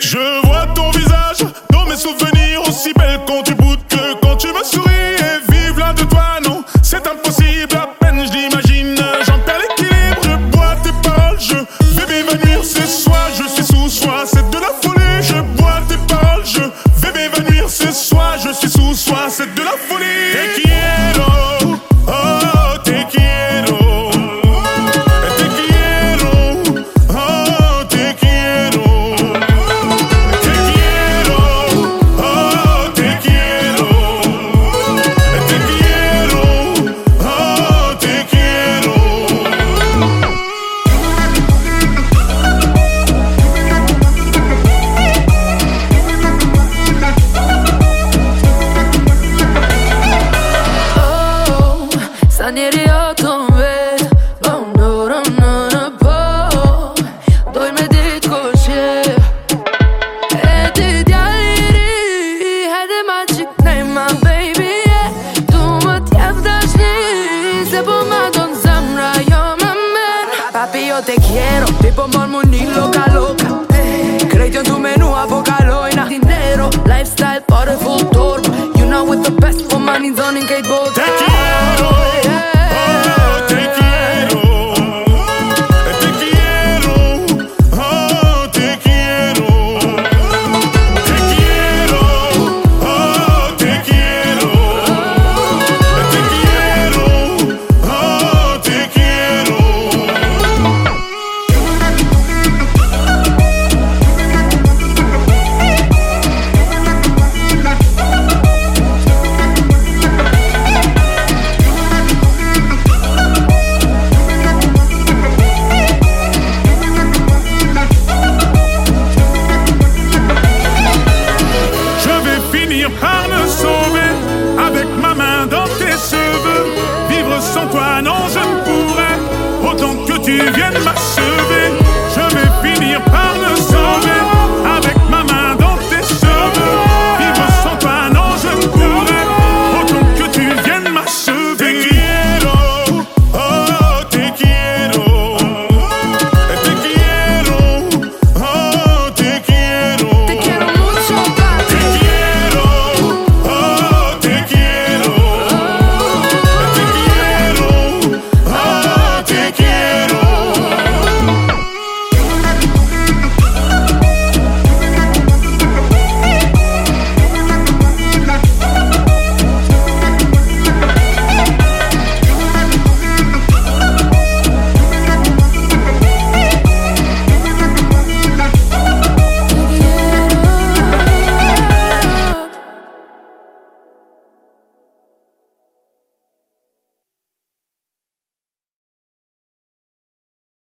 Je vois ton visage dans mes souvenirs aussi belle quand tu boutes que quand tu me souris. Et vive là de toi, non, c'est impossible. À peine je l'imagine, j'en perds l'équilibre. Je bois tes paroles, je vais m'évanouir ce soir. Je suis sous soi, c'est de la folie. Je bois tes paroles, je vais m'évanouir ce soir. Je suis sous soi, c'est de la folie. La neriyor tombe Papi jo te kjero Ti po mbon mu një loka loka hey. Eh. Krejt jën tu menua po kalojna Dinero, lifestyle, pare full torba You know with the best for money zonin kejt botë Te kjero tu viennes m'achever.